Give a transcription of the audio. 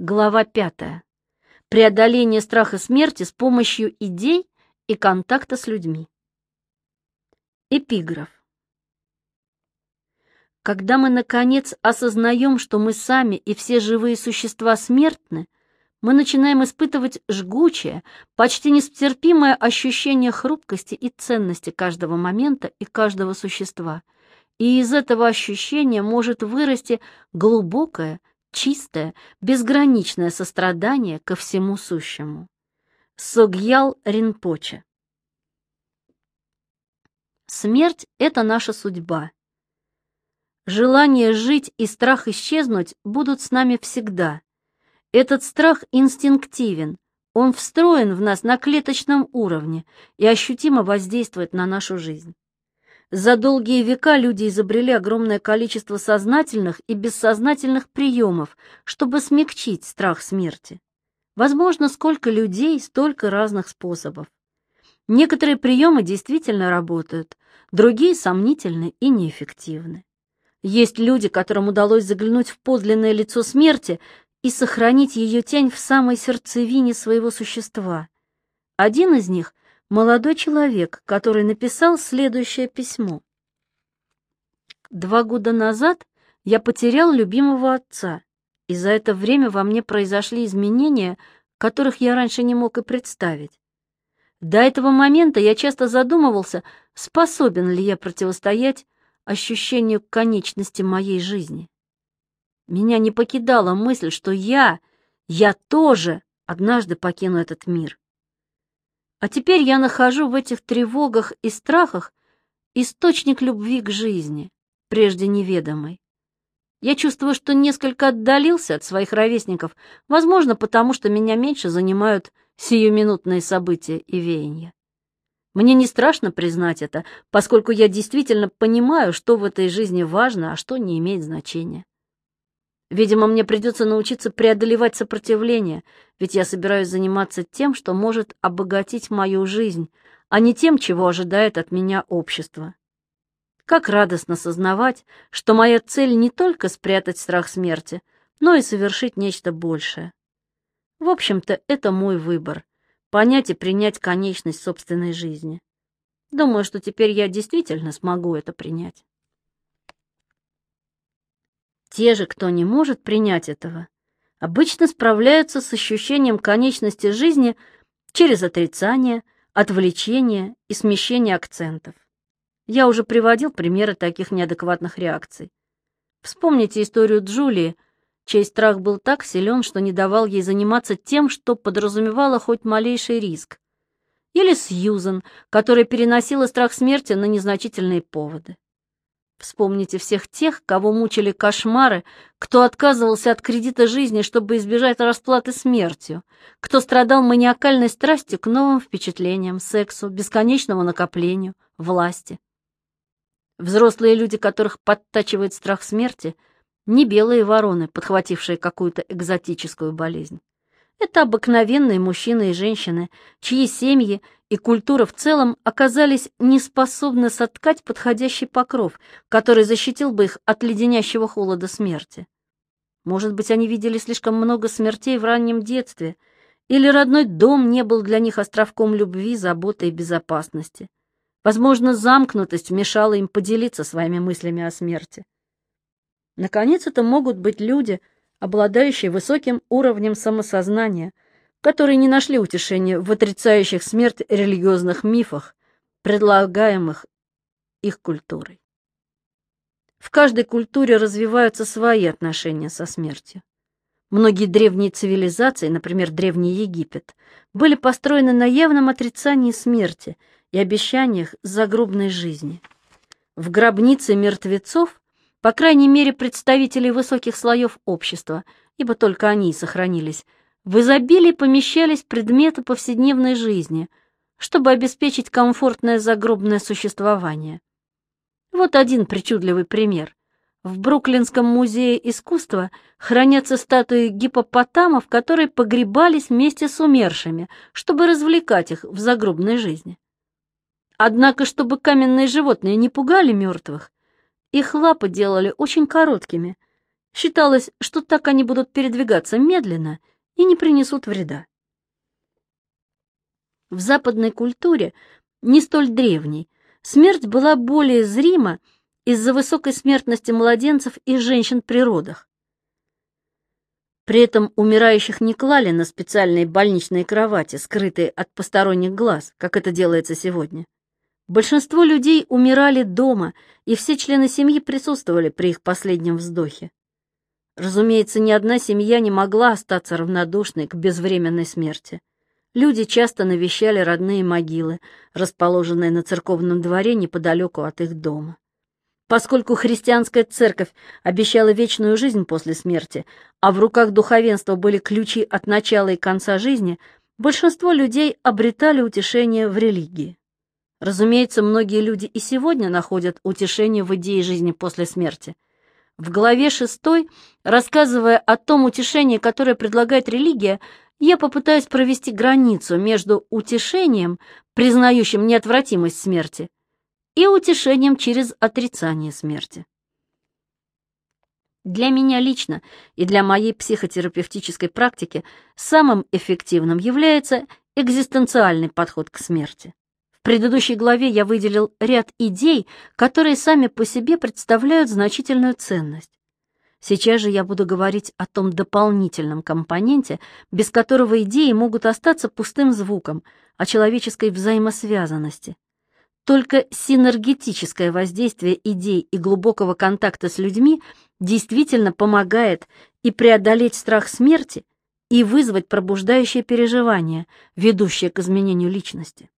Глава пятая. Преодоление страха смерти с помощью идей и контакта с людьми. Эпиграф. Когда мы, наконец, осознаем, что мы сами и все живые существа смертны, мы начинаем испытывать жгучее, почти нестерпимое ощущение хрупкости и ценности каждого момента и каждого существа. И из этого ощущения может вырасти глубокое, чистое, безграничное сострадание ко всему сущему. Согьял Ринпоче Смерть — это наша судьба. Желание жить и страх исчезнуть будут с нами всегда. Этот страх инстинктивен, он встроен в нас на клеточном уровне и ощутимо воздействует на нашу жизнь. За долгие века люди изобрели огромное количество сознательных и бессознательных приемов, чтобы смягчить страх смерти. Возможно, сколько людей, столько разных способов. Некоторые приемы действительно работают, другие сомнительны и неэффективны. Есть люди, которым удалось заглянуть в подлинное лицо смерти и сохранить ее тень в самой сердцевине своего существа. Один из них — молодой человек, который написал следующее письмо. «Два года назад я потерял любимого отца, и за это время во мне произошли изменения, которых я раньше не мог и представить. До этого момента я часто задумывался, способен ли я противостоять ощущению конечности моей жизни. Меня не покидала мысль, что я, я тоже однажды покину этот мир. А теперь я нахожу в этих тревогах и страхах источник любви к жизни, прежде неведомой. Я чувствую, что несколько отдалился от своих ровесников, возможно, потому что меня меньше занимают сиюминутные события и веяния. Мне не страшно признать это, поскольку я действительно понимаю, что в этой жизни важно, а что не имеет значения. Видимо, мне придется научиться преодолевать сопротивление, ведь я собираюсь заниматься тем, что может обогатить мою жизнь, а не тем, чего ожидает от меня общество. Как радостно сознавать, что моя цель не только спрятать страх смерти, но и совершить нечто большее. В общем-то, это мой выбор — понять и принять конечность собственной жизни. Думаю, что теперь я действительно смогу это принять. Те же, кто не может принять этого, обычно справляются с ощущением конечности жизни через отрицание, отвлечение и смещение акцентов. Я уже приводил примеры таких неадекватных реакций. Вспомните историю Джулии, чей страх был так силен, что не давал ей заниматься тем, что подразумевало хоть малейший риск. Или Сьюзен, которая переносила страх смерти на незначительные поводы. Вспомните всех тех, кого мучили кошмары, кто отказывался от кредита жизни, чтобы избежать расплаты смертью, кто страдал маниакальной страстью к новым впечатлениям, сексу, бесконечному накоплению, власти. Взрослые люди, которых подтачивает страх смерти, не белые вороны, подхватившие какую-то экзотическую болезнь. Это обыкновенные мужчины и женщины, чьи семьи и культура в целом оказались неспособны соткать подходящий покров, который защитил бы их от леденящего холода смерти. Может быть, они видели слишком много смертей в раннем детстве, или родной дом не был для них островком любви, заботы и безопасности. Возможно, замкнутость мешала им поделиться своими мыслями о смерти. Наконец, это могут быть люди, обладающие высоким уровнем самосознания – которые не нашли утешения в отрицающих смерть религиозных мифах, предлагаемых их культурой. В каждой культуре развиваются свои отношения со смертью. Многие древние цивилизации, например, Древний Египет, были построены на явном отрицании смерти и обещаниях загробной жизни. В гробнице мертвецов, по крайней мере, представителей высоких слоев общества, ибо только они сохранились, в изобилии помещались предметы повседневной жизни, чтобы обеспечить комфортное загробное существование. Вот один причудливый пример. В Бруклинском музее искусства хранятся статуи гипопотамов, которые погребались вместе с умершими, чтобы развлекать их в загробной жизни. Однако, чтобы каменные животные не пугали мертвых, их лапы делали очень короткими, Считалось, что так они будут передвигаться медленно и не принесут вреда. В западной культуре, не столь древней, смерть была более зрима из-за высокой смертности младенцев и женщин при родах. При этом умирающих не клали на специальные больничные кровати, скрытые от посторонних глаз, как это делается сегодня. Большинство людей умирали дома, и все члены семьи присутствовали при их последнем вздохе. Разумеется, ни одна семья не могла остаться равнодушной к безвременной смерти. Люди часто навещали родные могилы, расположенные на церковном дворе неподалеку от их дома. Поскольку христианская церковь обещала вечную жизнь после смерти, а в руках духовенства были ключи от начала и конца жизни, большинство людей обретали утешение в религии. Разумеется, многие люди и сегодня находят утешение в идее жизни после смерти. В главе 6, рассказывая о том утешении, которое предлагает религия, я попытаюсь провести границу между утешением, признающим неотвратимость смерти, и утешением через отрицание смерти. Для меня лично и для моей психотерапевтической практики самым эффективным является экзистенциальный подход к смерти. В предыдущей главе я выделил ряд идей, которые сами по себе представляют значительную ценность. Сейчас же я буду говорить о том дополнительном компоненте, без которого идеи могут остаться пустым звуком, о человеческой взаимосвязанности – только синергетическое воздействие идей и глубокого контакта с людьми действительно помогает и преодолеть страх смерти, и вызвать пробуждающее переживание, ведущее к изменению личности.